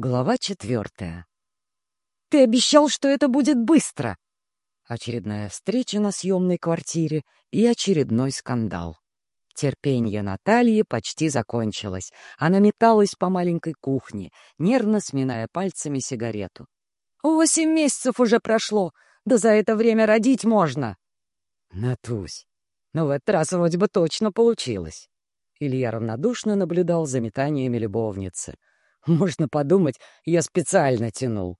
Глава четвертая. «Ты обещал, что это будет быстро!» Очередная встреча на съемной квартире и очередной скандал. Терпение Натальи почти закончилось. Она металась по маленькой кухне, нервно сминая пальцами сигарету. «Восемь месяцев уже прошло! Да за это время родить можно!» «Натусь, ну в этот раз вроде бы точно получилось!» Илья равнодушно наблюдал за метаниями любовницы — можно подумать, я специально тянул.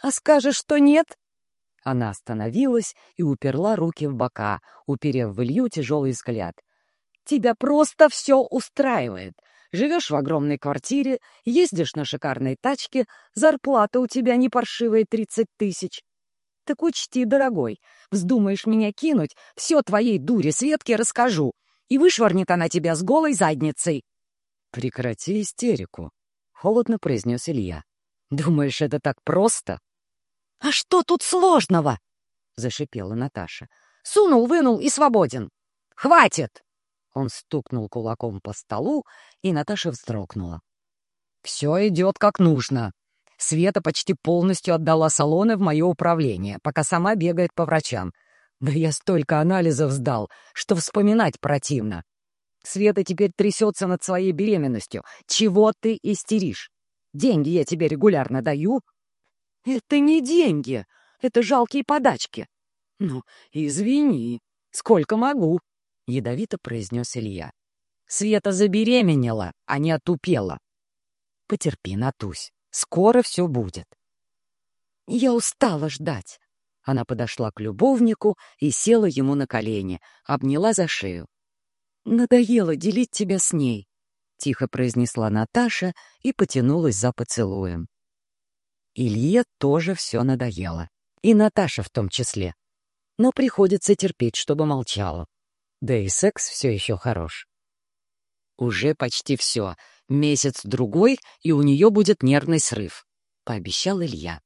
«А скажешь, что нет?» Она остановилась и уперла руки в бока, уперев в Илью тяжелый взгляд. «Тебя просто все устраивает. Живешь в огромной квартире, ездишь на шикарной тачке, зарплата у тебя не паршивая тридцать тысяч. Так учти, дорогой, вздумаешь меня кинуть, все твоей дуре Светке расскажу, и вышвырнет она тебя с голой задницей». «Прекрати истерику», холодно произнес Илья. «Думаешь, это так просто?» «А что тут сложного?» — зашипела Наташа. «Сунул, вынул и свободен. Хватит!» Он стукнул кулаком по столу, и Наташа вздрогнула. «Все идет как нужно. Света почти полностью отдала салоны в мое управление, пока сама бегает по врачам. Да я столько анализов сдал, что вспоминать противно. Света теперь трясется над своей беременностью. Чего ты истеришь? Деньги я тебе регулярно даю. Это не деньги, это жалкие подачки. Ну, извини, сколько могу, — ядовито произнес Илья. Света забеременела, а не отупела. Потерпи, Натусь, скоро все будет. Я устала ждать. Она подошла к любовнику и села ему на колени, обняла за шею. «Надоело делить тебя с ней», — тихо произнесла Наташа и потянулась за поцелуем. Илье тоже все надоело. И Наташа в том числе. Но приходится терпеть, чтобы молчала. Да и секс все еще хорош. «Уже почти все. Месяц-другой, и у нее будет нервный срыв», — пообещал Илья.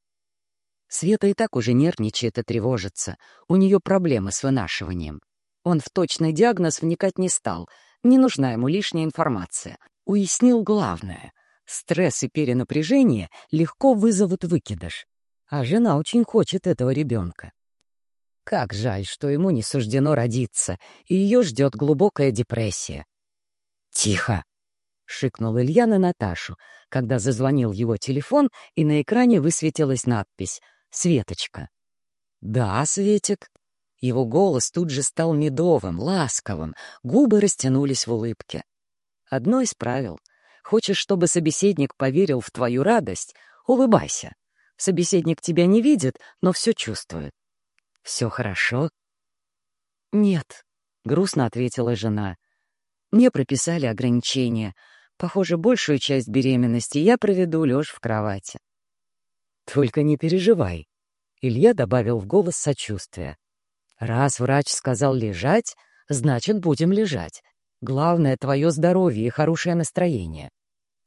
Света и так уже нервничает и тревожится. У нее проблемы с вынашиванием. Он в точный диагноз вникать не стал, не нужна ему лишняя информация. Уяснил главное — стресс и перенапряжение легко вызовут выкидыш. А жена очень хочет этого ребенка. Как жаль, что ему не суждено родиться, и ее ждет глубокая депрессия. «Тихо!» — шикнул Илья на Наташу, когда зазвонил его телефон, и на экране высветилась надпись «Светочка». «Да, Светик», его голос тут же стал медовым, ласковым, губы растянулись в улыбке. Одно из правил. Хочешь, чтобы собеседник поверил в твою радость — улыбайся. Собеседник тебя не видит, но все чувствует. «Все хорошо?» «Нет», — грустно ответила жена. «Мне прописали ограничения. Похоже, большую часть беременности я проведу лежь в кровати». «Только не переживай», — Илья добавил в голос сочувствия. Раз врач сказал лежать, значит, будем лежать. Главное — твое здоровье и хорошее настроение.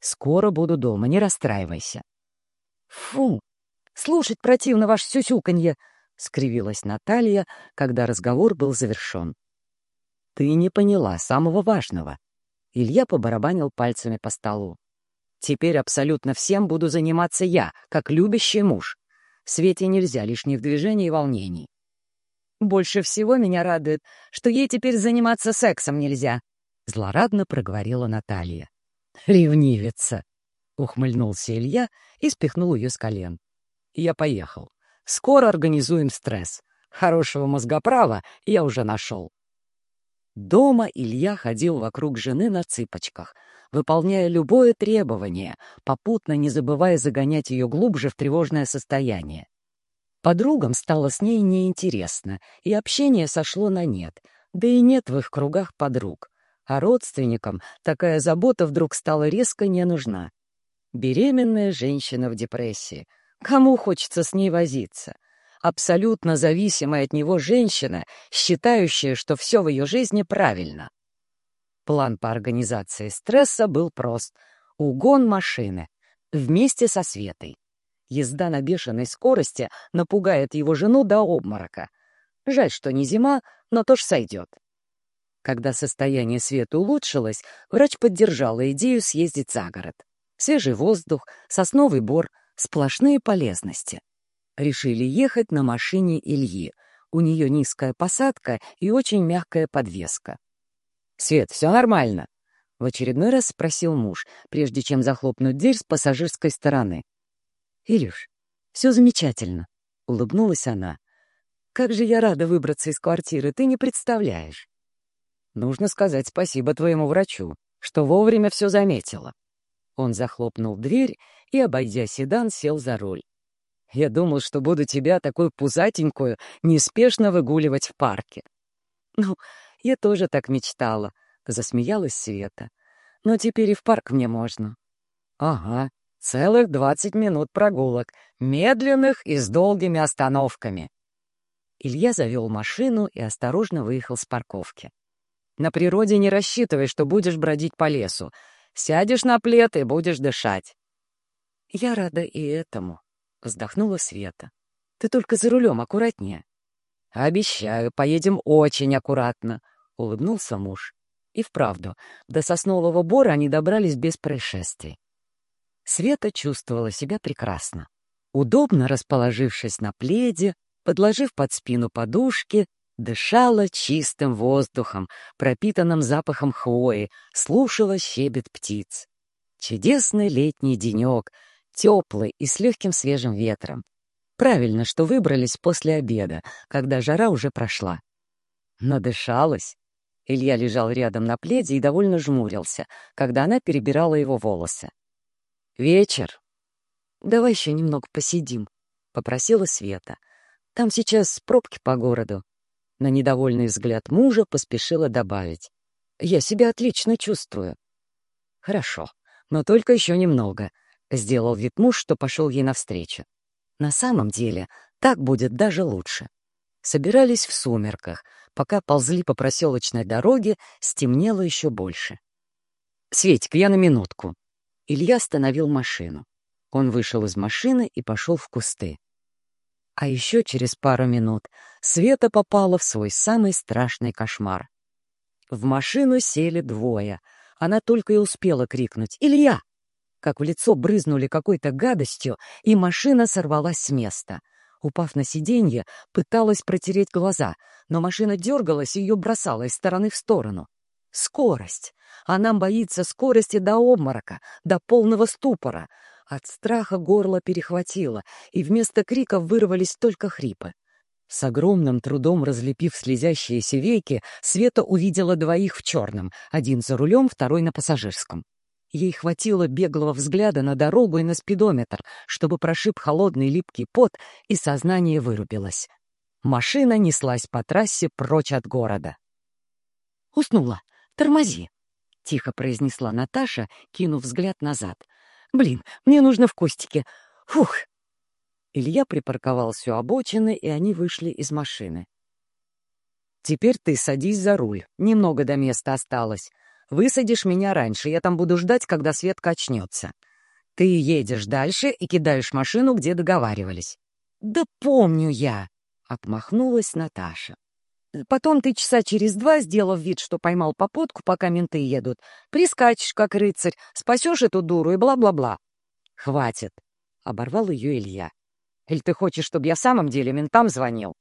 Скоро буду дома, не расстраивайся. Фу, слушать противно ваше сюсюканье, — скривилась Наталья, когда разговор был завершен. Ты не поняла самого важного. Илья побарабанил пальцами по столу. Теперь абсолютно всем буду заниматься я, как любящий муж. Свете нельзя лишних движений и волнений. Больше всего меня радует, что ей теперь заниматься сексом нельзя», — злорадно проговорила Наталья. «Ревнивица!» — ухмыльнулся Илья и спихнул ее с колен. «Я поехал. Скоро организуем стресс. Хорошего мозгоправа я уже нашел». Дома Илья ходил вокруг жены на цыпочках, выполняя любое требование, попутно не забывая загонять ее глубже в тревожное состояние. Подругам стало с ней неинтересно, и общение сошло на нет, да и нет в их кругах подруг. А родственникам такая забота вдруг стала резко не нужна. Беременная женщина в депрессии. Кому хочется с ней возиться? Абсолютно зависимая от него женщина, считающая, что все в ее жизни правильно. План по организации стресса был прост. Угон машины. Вместе со Светой. Езда на бешеной скорости напугает его жену до обморока. Жаль, что не зима, но тоже сойдет. Когда состояние Светы улучшилось, врач поддержала идею съездить за город. Свежий воздух, сосновый бор, сплошные полезности. Решили ехать на машине Ильи. У нее низкая посадка и очень мягкая подвеска. «Свет, все нормально?» — в очередной раз спросил муж, прежде чем захлопнуть дверь с пассажирской стороны. «Илюш, все замечательно», — улыбнулась она. «Как же я рада выбраться из квартиры, ты не представляешь». «Нужно сказать спасибо твоему врачу, что вовремя все заметила». Он захлопнул дверь и, обойдя седан, сел за руль. «Я думал, что буду тебя, такую пузатенькую, неспешно выгуливать в парке». «Ну, я тоже так мечтала», — засмеялась Света. «Но теперь и в парк мне можно». «Ага, целых двадцать минут прогулок, медленных и с долгими остановками». Илья завел машину и осторожно выехал с парковки. «На природе не рассчитывай, что будешь бродить по лесу. Сядешь на плед и будешь дышать. Я рада и этому, — вздохнула Света. Ты только за рулем аккуратнее. Обещаю, поедем очень аккуратно, — улыбнулся муж. И вправду, до соснового бора они добрались без происшествий. Света чувствовала себя прекрасно. Удобно расположившись на пледе, подложив под спину подушки, Дышала чистым воздухом, пропитанным запахом хвои, слушала щебет птиц. Чудесный летний денек, теплый и с легким свежим ветром. Правильно, что выбрались после обеда, когда жара уже прошла. Надышалась. Илья лежал рядом на пледе и довольно жмурился, когда она перебирала его волосы. «Вечер. Давай еще немного посидим», — попросила Света. «Там сейчас пробки по городу. На недовольный взгляд мужа поспешила добавить. «Я себя отлично чувствую». «Хорошо, но только еще немного», — сделал вид муж, что пошел ей навстречу. «На самом деле так будет даже лучше». Собирались в сумерках. Пока ползли по проселочной дороге, стемнело еще больше. «Светик, я на минутку». Илья остановил машину. Он вышел из машины и пошел в кусты. А еще через пару минут Света попала в свой самый страшный кошмар. В машину сели двое. Она только и успела крикнуть «Илья!» Как в лицо брызнули какой-то гадостью, и машина сорвалась с места. Упав на сиденье, пыталась протереть глаза, но машина дергалась и ее бросала из стороны в сторону. Скорость. Она боится скорости до обморока, до полного ступора. От страха горло перехватило, и вместо криков вырвались только хрипы. С огромным трудом разлепив слезящиеся веки, Света увидела двоих в черном, один за рулем, второй на пассажирском. Ей хватило беглого взгляда на дорогу и на спидометр, чтобы прошиб холодный липкий пот, и сознание вырубилось. Машина неслась по трассе прочь от города. «Уснула. Тормози», — тихо произнесла Наташа, кинув взгляд назад. Блин, мне нужно в кустике. Фух!» Илья припарковался у обочины, и они вышли из машины. «Теперь ты садись за руль. Немного до места осталось. Высадишь меня раньше, я там буду ждать, когда свет качнется. Ты едешь дальше и кидаешь машину, где договаривались». «Да помню я!» — отмахнулась Наташа. Потом ты часа через два, сделав вид, что поймал попутку, пока менты едут, прискачешь, как рыцарь, спасешь эту дуру и бла-бла-бла. Хватит, — оборвал ее Илья. Или ты хочешь, чтобы я самом деле ментам звонил?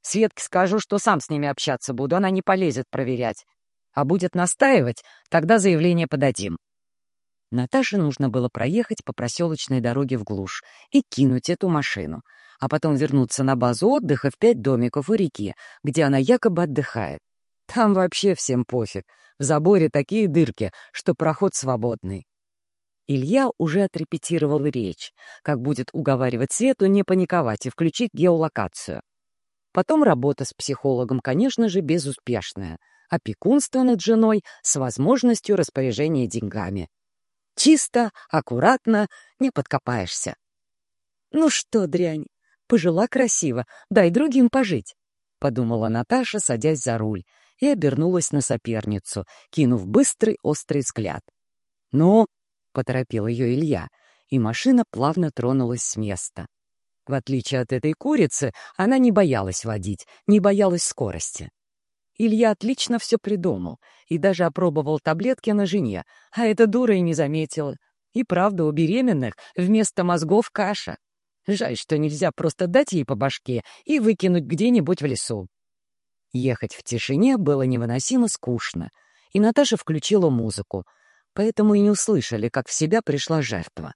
Светке скажу, что сам с ними общаться буду, она не полезет проверять. А будет настаивать, тогда заявление подадим. Наташе нужно было проехать по проселочной дороге в глушь и кинуть эту машину — а потом вернуться на базу отдыха в пять домиков у реки, где она якобы отдыхает. Там вообще всем пофиг. В заборе такие дырки, что проход свободный. Илья уже отрепетировал речь, как будет уговаривать Свету не паниковать и включить геолокацию. Потом работа с психологом, конечно же, безуспешная. Опекунство над женой с возможностью распоряжения деньгами. Чисто, аккуратно, не подкопаешься. «Ну что, дрянь, Пожила красиво, дай другим пожить», — подумала Наташа, садясь за руль, и обернулась на соперницу, кинув быстрый острый взгляд. «Ну?» — поторопил ее Илья, и машина плавно тронулась с места. В отличие от этой курицы, она не боялась водить, не боялась скорости. Илья отлично все придумал и даже опробовал таблетки на жене, а эта дура и не заметила. И правда, у беременных вместо мозгов каша. Жаль, что нельзя просто дать ей по башке и выкинуть где-нибудь в лесу. Ехать в тишине было невыносимо скучно, и Наташа включила музыку, поэтому и не услышали, как в себя пришла жертва.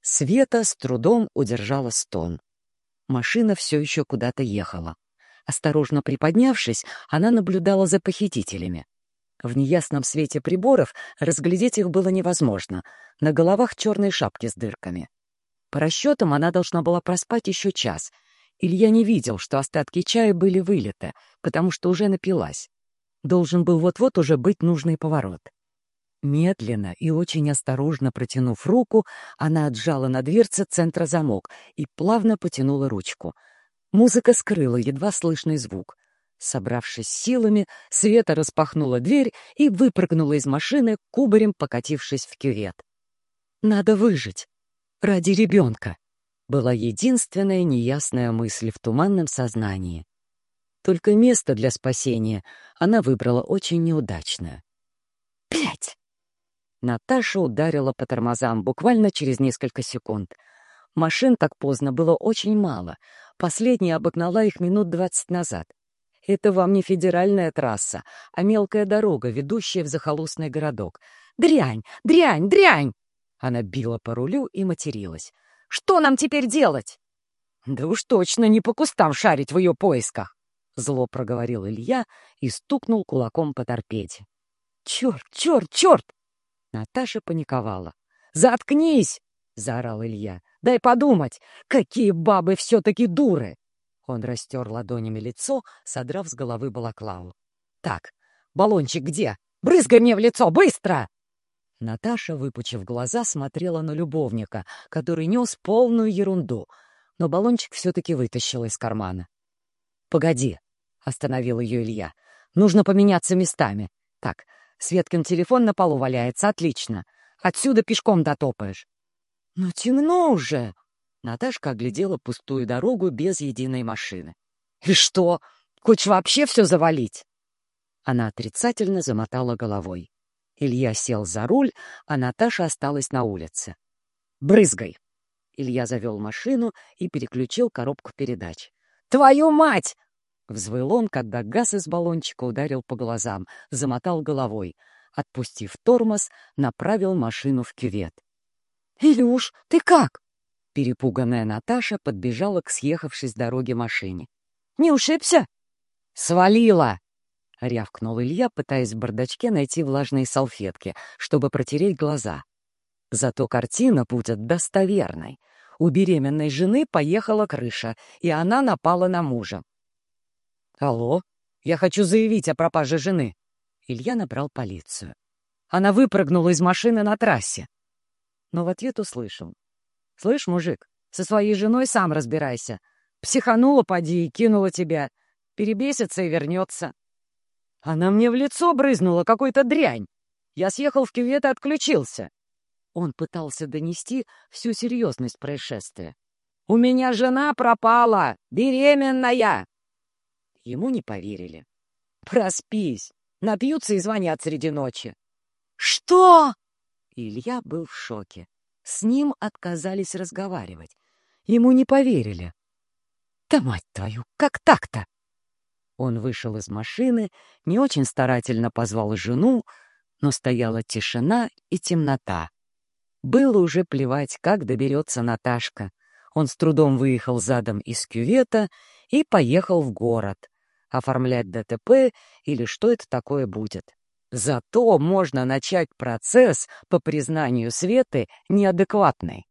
Света с трудом удержала стон. Машина все еще куда-то ехала. Осторожно приподнявшись, она наблюдала за похитителями. В неясном свете приборов разглядеть их было невозможно. На головах черные шапки с дырками. По расчетам она должна была проспать еще час. Илья не видел, что остатки чая были вылиты, потому что уже напилась. Должен был вот-вот уже быть нужный поворот. Медленно и очень осторожно протянув руку, она отжала на дверце центра замок и плавно потянула ручку. Музыка скрыла едва слышный звук. Собравшись силами, Света распахнула дверь и выпрыгнула из машины, кубарем покатившись в кювет. «Надо выжить. Ради ребенка», — была единственная неясная мысль в туманном сознании. Только место для спасения она выбрала очень неудачное. «Пять!» Наташа ударила по тормозам буквально через несколько секунд. Машин так поздно было очень мало. Последняя обогнала их минут двадцать назад. Это вам не федеральная трасса, а мелкая дорога, ведущая в захолустный городок. «Дрянь! Дрянь! Дрянь!» Она била по рулю и материлась. «Что нам теперь делать?» «Да уж точно не по кустам шарить в ее поисках!» Зло проговорил Илья и стукнул кулаком по торпеде. «Черт, черт, черт!» Наташа паниковала. «Заткнись!» — заорал Илья. «Дай подумать, какие бабы все-таки дуры!» Он растер ладонями лицо, содрав с головы балаклаву. «Так, баллончик где? Брызгай мне в лицо, быстро!» Наташа, выпучив глаза, смотрела на любовника, который нес полную ерунду, но баллончик все-таки вытащила из кармана. «Погоди!» — остановил ее Илья. «Нужно поменяться местами. Так, Светкин телефон на полу валяется, отлично. Отсюда пешком дотопаешь. Но «Ну, темно уже. Наташка оглядела пустую дорогу без единой машины. И что, хочешь вообще все завалить? Она отрицательно замотала головой. Илья сел за руль, а Наташа осталась на улице. «Брызгай!» Илья завел машину и переключил коробку передач. «Твою мать!» Взвыл он, когда газ из баллончика ударил по глазам, замотал головой. Отпустив тормоз, направил машину в кювет. «Илюш, ты как?» Перепуганная Наташа подбежала к съехавшей с дороги машине. «Не ушибся?» «Свалила!» — рявкнул Илья, пытаясь в бардачке найти влажные салфетки, чтобы протереть глаза. Зато картина будет достоверной. У беременной жены поехала крыша, и она напала на мужа. «Алло, я хочу заявить о пропаже жены». Илья набрал полицию. Она выпрыгнула из машины на трассе. Но в ответ услышал. «Слышь, мужик, со своей женой сам разбирайся. Психанула, поди, и кинула тебя. Перебесится и вернется». Она мне в лицо брызнула какой-то дрянь. Я съехал в кювет и отключился. Он пытался донести всю серьезность происшествия. «У меня жена пропала! Беременная!» Ему не поверили. «Проспись! Напьются и звонят среди ночи!» «Что?» Илья был в шоке. С ним отказались разговаривать. Ему не поверили. «Да мать твою, как так-то?» Он вышел из машины, не очень старательно позвал жену, но стояла тишина и темнота. Было уже плевать, как доберется Наташка. Он с трудом выехал задом из кювета и поехал в город оформлять ДТП или что это такое будет. Зато можно начать процесс по признанию Светы неадекватной.